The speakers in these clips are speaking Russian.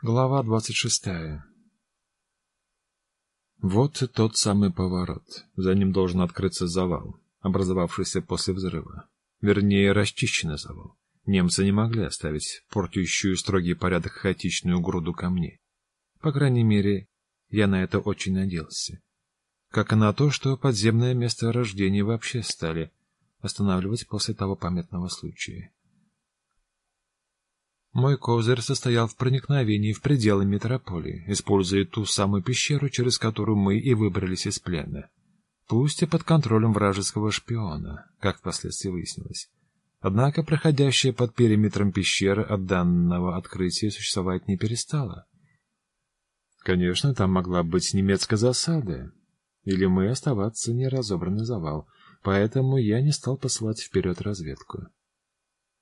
Глава двадцать шестая Вот и тот самый поворот. За ним должен открыться завал, образовавшийся после взрыва. Вернее, расчищенный завал. Немцы не могли оставить портящую строгий порядок хаотичную груду камней. По крайней мере, я на это очень надеялся. Как и на то, что подземное место рождения вообще стали останавливать после того памятного случая. Мой козырь состоял в проникновении в пределы метрополии, используя ту самую пещеру, через которую мы и выбрались из плена. Пусть и под контролем вражеского шпиона, как впоследствии выяснилось. Однако проходящая под периметром пещеры от данного открытия существовать не перестала. Конечно, там могла быть немецкая засада, или мы оставаться неразобранный завал, поэтому я не стал посылать вперед разведку.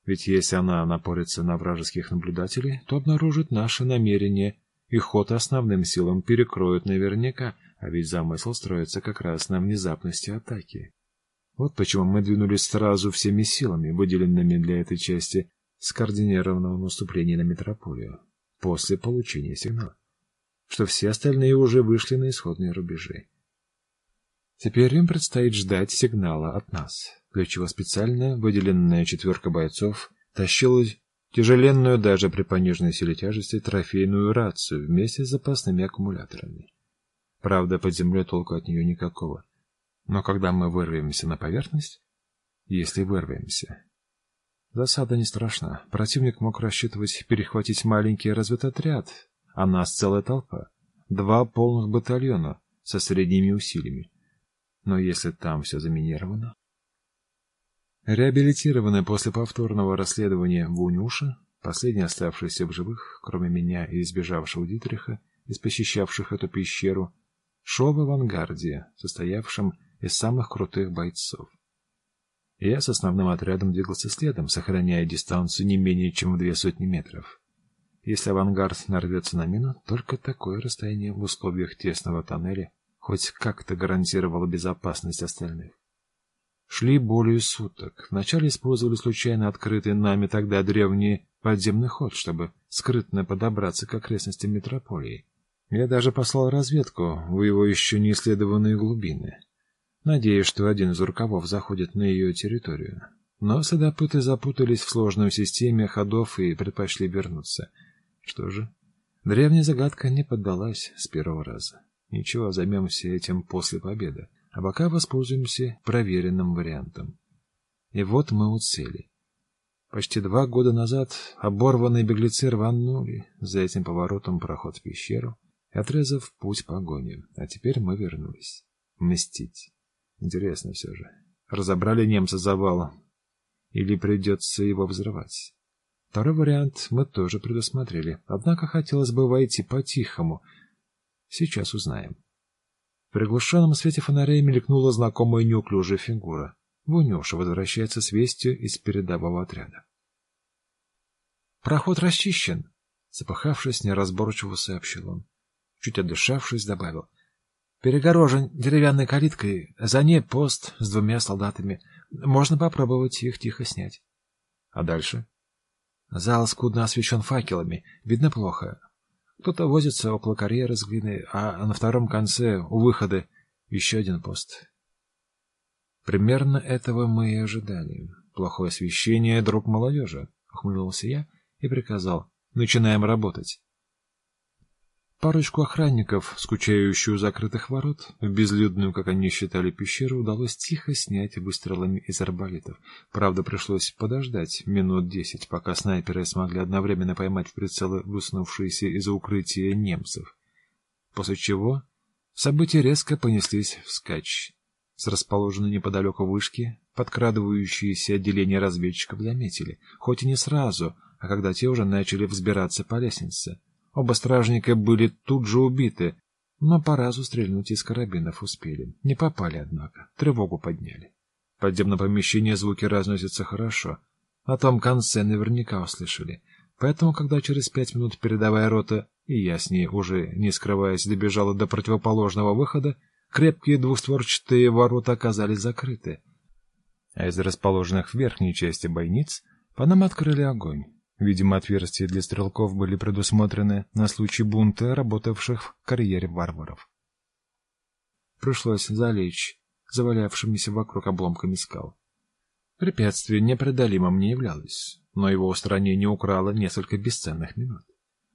Ведь если она напорится на вражеских наблюдателей, то обнаружит наши намерения, и ход основным силам перекроют наверняка, а ведь замысел строится как раз на внезапности атаки. Вот почему мы двинулись сразу всеми силами, выделенными для этой части скоординированного наступления на метрополию, после получения сигнала, что все остальные уже вышли на исходные рубежи. Теперь им предстоит ждать сигнала от нас для чего специально выделенная четверка бойцов тащила тяжеленную даже при пониженной силе тяжести трофейную рацию вместе с запасными аккумуляторами. Правда, под землей толку от нее никакого. Но когда мы вырвемся на поверхность, если вырвемся, засада не страшна. Противник мог рассчитывать перехватить маленький разведотряд, а нас целая толпа, два полных батальона со средними усилиями. Но если там все заминировано, Реабилитированная после повторного расследования Вунюша, последняя оставшаяся в живых, кроме меня и избежавшего Дитриха, из посещавших эту пещеру, шел в авангарде, состоявшем из самых крутых бойцов. Я с основным отрядом двигался следом, сохраняя дистанцию не менее чем в две сотни метров. Если авангард нарвется на мину, только такое расстояние в условиях тесного тоннеля хоть как-то гарантировало безопасность остальных. Шли более суток. Вначале использовали случайно открытый нами тогда древний подземный ход, чтобы скрытно подобраться к окрестностям метрополии. Я даже послал разведку в его еще не исследованные глубины, надеясь, что один из рукавов заходит на ее территорию. Но следопыты запутались в сложной системе ходов и предпочли вернуться. Что же, древняя загадка не поддалась с первого раза. Ничего, займемся этим после победы а пока воспользуемся проверенным вариантом. И вот мы у цели. Почти два года назад оборванные беглецы рванули за этим поворотом проход в пещеру, отрезав путь погони. А теперь мы вернулись. Мстить. Интересно все же. Разобрали немца завалом. Или придется его взрывать? Второй вариант мы тоже предусмотрели. Однако хотелось бы войти по-тихому. Сейчас узнаем. Приглушенном свете фонарей мелькнула знакомая неуклюжая фигура. Вунюша возвращается с вестью из передового отряда. «Проход расчищен!» Запыхавшись, неразборчиво сообщил он. Чуть отдышавшись, добавил. «Перегорожен деревянной калиткой, за ней пост с двумя солдатами. Можно попробовать их тихо снять». «А дальше?» «Зал скудно освещен факелами, видно плохо. Кто-то возится около карьеры с глиной, а на втором конце, у выхода, еще один пост. Примерно этого мы и ожидали. Плохое освещение — друг молодежи, — ухмыльнулся я и приказал. Начинаем работать. Парочку охранников, скучающую у закрытых ворот, в безлюдную, как они считали, пещеру, удалось тихо снять выстрелами из арбалетов. Правда, пришлось подождать минут десять, пока снайперы смогли одновременно поймать в прицелы высунувшиеся из-за укрытия немцев. После чего события резко понеслись вскачь. С расположенной неподалеку вышки подкрадывающиеся отделения разведчиков заметили, хоть и не сразу, а когда те уже начали взбираться по лестнице. Оба стражника были тут же убиты, но по разу стрельнуть из карабинов успели. Не попали, однако. Тревогу подняли. В подземном помещении звуки разносятся хорошо. На том конце наверняка услышали. Поэтому, когда через пять минут передовая рота, и я с ней уже, не скрываясь, добежала до противоположного выхода, крепкие двухстворчатые ворота оказались закрыты. А из расположенных в верхней части бойниц по нам открыли огонь. Видимо, отверстия для стрелков были предусмотрены на случай бунта, работавших в карьере варваров. Пришлось залечь завалявшимися вокруг обломками скал. Препятствие непреодолимым не являлось, но его устранение украло несколько бесценных минут.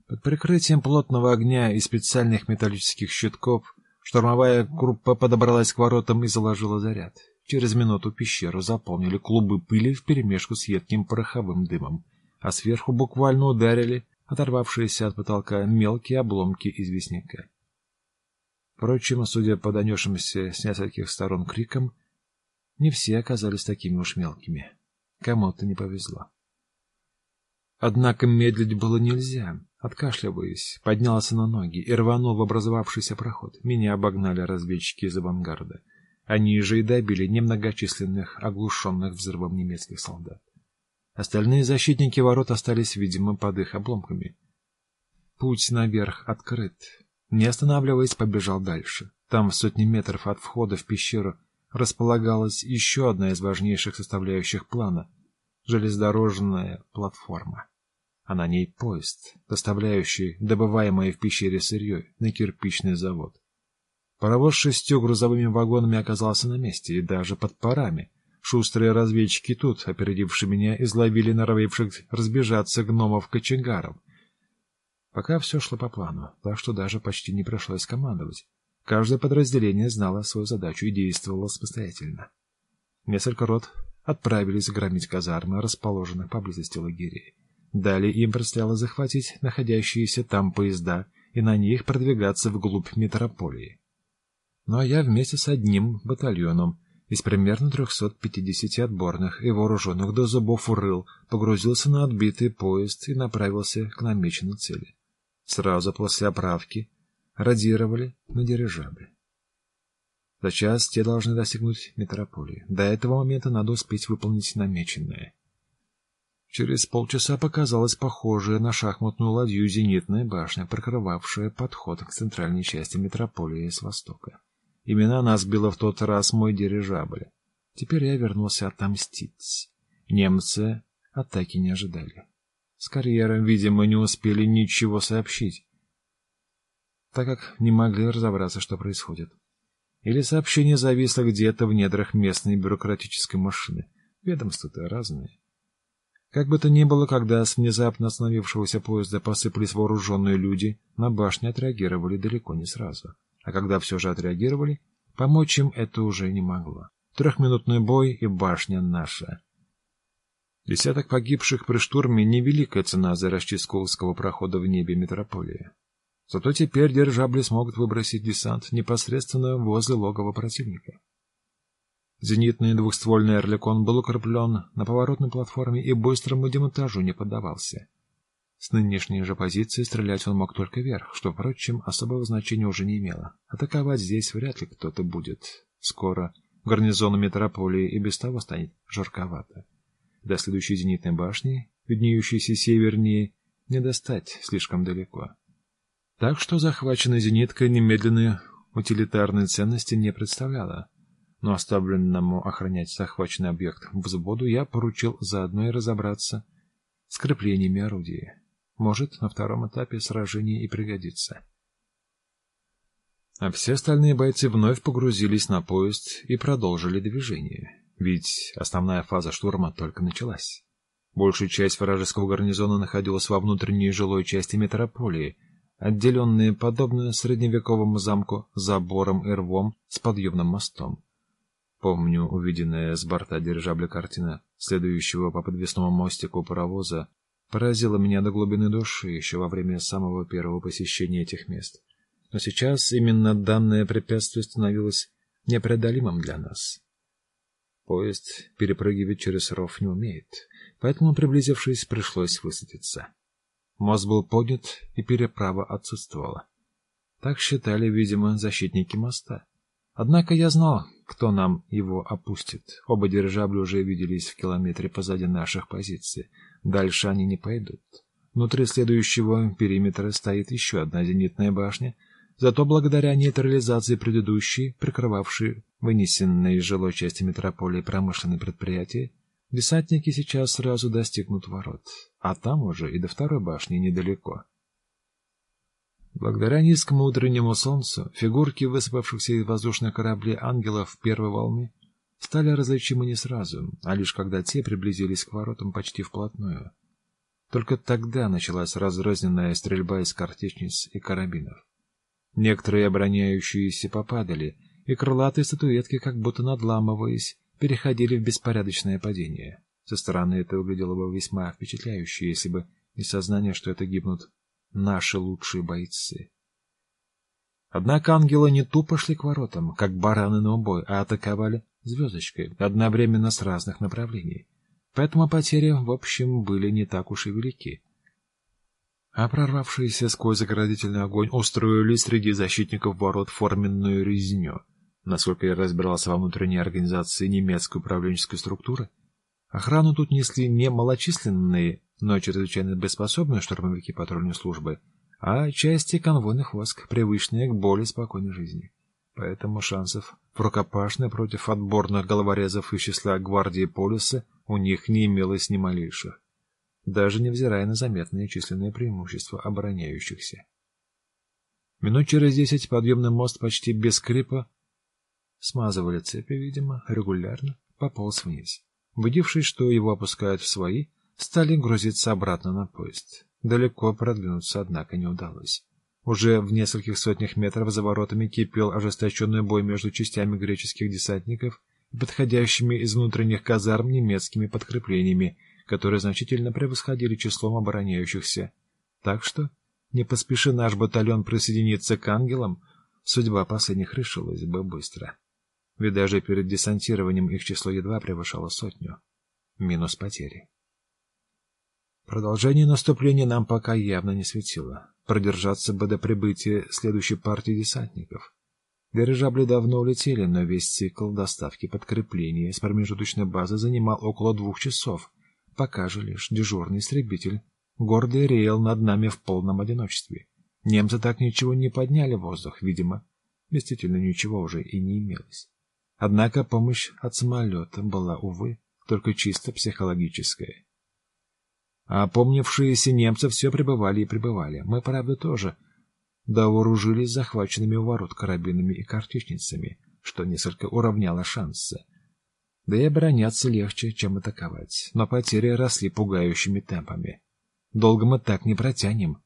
Под прикрытием плотного огня и специальных металлических щитков штурмовая группа подобралась к воротам и заложила заряд. Через минуту пещеру заполнили клубы пыли вперемешку с едким пороховым дымом, а сверху буквально ударили оторвавшиеся от потолка мелкие обломки известняка. Впрочем, судя по донесшимся с нескольких сторон крикам, не все оказались такими уж мелкими. Кому-то не повезло. Однако медлить было нельзя. Откашливаясь, поднялся на ноги и рванул в образовавшийся проход. Меня обогнали разведчики из авангарда. Они же и добили немногочисленных, оглушенных взрывом немецких солдат. Остальные защитники ворот остались, видимо, под их обломками. Путь наверх открыт. Не останавливаясь, побежал дальше. Там, в сотни метров от входа в пещеру, располагалась еще одна из важнейших составляющих плана — железнодорожная платформа. А на ней поезд, доставляющий добываемое в пещере сырье на кирпичный завод. Паровоз с шестью грузовыми вагонами оказался на месте и даже под парами. Шустрые разведчики тут, опередившие меня, изловили норовивших разбежаться гномов-кочегаров. Пока все шло по плану, так что даже почти не пришлось командовать. Каждое подразделение знало свою задачу и действовало самостоятельно. Несколько рот отправились громить казармы, расположенных поблизости лагерей. Далее им предстояло захватить находящиеся там поезда и на них продвигаться вглубь метрополии. Ну а я вместе с одним батальоном из примерно 350 отборных и вооруженных до зубов урыл погрузился на отбитый поезд и направился к намеченной цели. Сразу после оправки радировали на дирижабле. За час те должны достигнуть метрополии. До этого момента надо успеть выполнить намеченное. Через полчаса показалась похожая на шахматную ладью зенитная башня, прикрывавшая подход к центральной части метрополии с востока. Именно она сбила в тот раз мой дирижабль. Теперь я вернулся отомстить. Немцы атаки не ожидали. С карьером, видимо, не успели ничего сообщить так как не могли разобраться, что происходит. Или сообщение зависло где-то в недрах местной бюрократической машины. Ведомства-то разные. Как бы то ни было, когда с внезапно остановившегося поезда посыпались вооруженные люди, на башне отреагировали далеко не сразу. А когда все же отреагировали, помочь им это уже не могло. Трехминутный бой и башня наша. Десяток погибших при штурме — невеликая цена за расчистку узкого прохода в небе метрополии. Зато теперь дирижабли смогут выбросить десант непосредственно возле логова противника. Зенитный двухствольный «Орликон» был укреплен на поворотной платформе и быстрому демонтажу не поддавался. С нынешней же позиции стрелять он мог только вверх, что, впрочем, особого значения уже не имело. Атаковать здесь вряд ли кто-то будет. Скоро гарнизону метрополии и без того станет жарковато. До следующей зенитной башни, виднеющейся севернее, не достать слишком далеко. Так что захваченная зенитка немедленной утилитарной ценности не представляла. Но оставленному охранять захваченный объект взводу я поручил заодно и разобраться с креплениями орудия. Может, на втором этапе сражения и пригодится. А все остальные бойцы вновь погрузились на поезд и продолжили движение, ведь основная фаза штурма только началась. Большая часть вражеского гарнизона находилась во внутренней жилой части метрополии — отделенные, подобно средневековому замку, забором и рвом с подъемным мостом. Помню увиденная с борта дирижабля картина, следующего по подвесному мостику паровоза, поразила меня до глубины души еще во время самого первого посещения этих мест. Но сейчас именно данное препятствие становилось непреодолимым для нас. Поезд перепрыгивать через ров не умеет, поэтому, приблизившись, пришлось высадиться. Мост был поднят, и переправа отсутствовала. Так считали, видимо, защитники моста. Однако я знал, кто нам его опустит. Оба дирижабля уже виделись в километре позади наших позиций. Дальше они не пойдут. Внутри следующего периметра стоит еще одна зенитная башня, зато благодаря нейтрализации предыдущей, прикрывавшей вынесенные из жилой части метрополии промышленные предприятия, Десантники сейчас сразу достигнут ворот, а там уже и до второй башни недалеко. Благодаря низкому утреннему солнцу фигурки высыпавшихся из воздушных кораблей ангелов первой волны стали различимы не сразу, а лишь когда те приблизились к воротам почти вплотную. Только тогда началась разрозненная стрельба из картечниц и карабинов. Некоторые обороняющиеся попадали, и крылатые статуэтки, как будто надламываясь, переходили в беспорядочное падение. Со стороны это выглядело бы весьма впечатляюще, если бы не сознание, что это гибнут наши лучшие бойцы. Однако ангелы не тупо шли к воротам, как бараны на убой, а атаковали звездочкой, одновременно с разных направлений. Поэтому потери, в общем, были не так уж и велики. А прорвавшиеся сквозь заградительный огонь устроили среди защитников ворот форменную резню. Насколько я разбирался во внутренней организации немецкой управленческой структуры, охрану тут несли не малочисленные, но чрезвычайно беспособные штурмовики патрульной службы, а части конвойных войск, привычные к более спокойной жизни. Поэтому шансов в рукопашной против отборных головорезов из числа гвардии полиса у них не имелось ни малейших, даже невзирая на заметные численные преимущества обороняющихся. Минут через десять подъемный мост почти без скрипа смазывали цепи, видимо, регулярно, пополз вниз. Убедившись, что его опускают в свои, стали грузиться обратно на поезд. Далеко продвинуться, однако, не удалось. Уже в нескольких сотнях метров за воротами кипел ожесточенный бой между частями греческих десантников и подходящими из внутренних казарм немецкими подкреплениями, которые значительно превосходили числом обороняющихся. Так что, не поспеши наш батальон присоединиться к ангелам, судьба последних решилась бы быстро. Ведь даже перед десантированием их число едва превышало сотню. Минус потери. Продолжение наступления нам пока явно не светило. Продержаться бы до прибытия следующей партии десантников. Дирижабли давно улетели, но весь цикл доставки подкрепления с промежуточной базы занимал около двух часов, пока же лишь дежурный истребитель гордый реял над нами в полном одиночестве. Немцы так ничего не подняли в воздух, видимо, действительно ничего уже и не имелось. Однако помощь от самолета была, увы, только чисто психологическая. А опомнившиеся немцы все пребывали и пребывали. Мы, правда, тоже довооружились захваченными у ворот карабинами и картечницами, что несколько уравняло шансы. Да и обороняться легче, чем атаковать, но потери росли пугающими темпами. Долго мы так не протянем.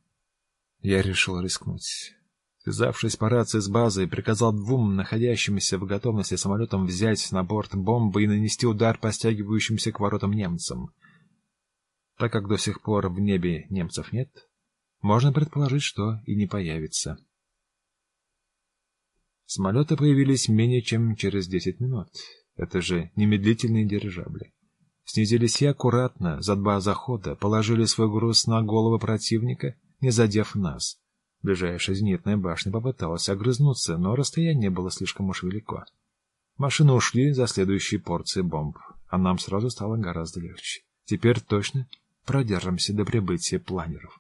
Я решил рискнуть. Связавшись по рации с базой, приказал двум находящимся в готовности самолетам взять на борт бомбы и нанести удар по стягивающимся к воротам немцам — так как до сих пор в небе немцев нет, можно предположить, что и не появится. Самолеты появились менее чем через десять минут. Это же немедлительные дирижабли. Снизились и аккуратно, за два захода, положили свой груз на голову противника, не задев нас. Ближайшая зенитная башня попыталась огрызнуться, но расстояние было слишком уж велико. Машины ушли за следующей порцией бомб, а нам сразу стало гораздо легче. Теперь точно продержимся до прибытия планеров.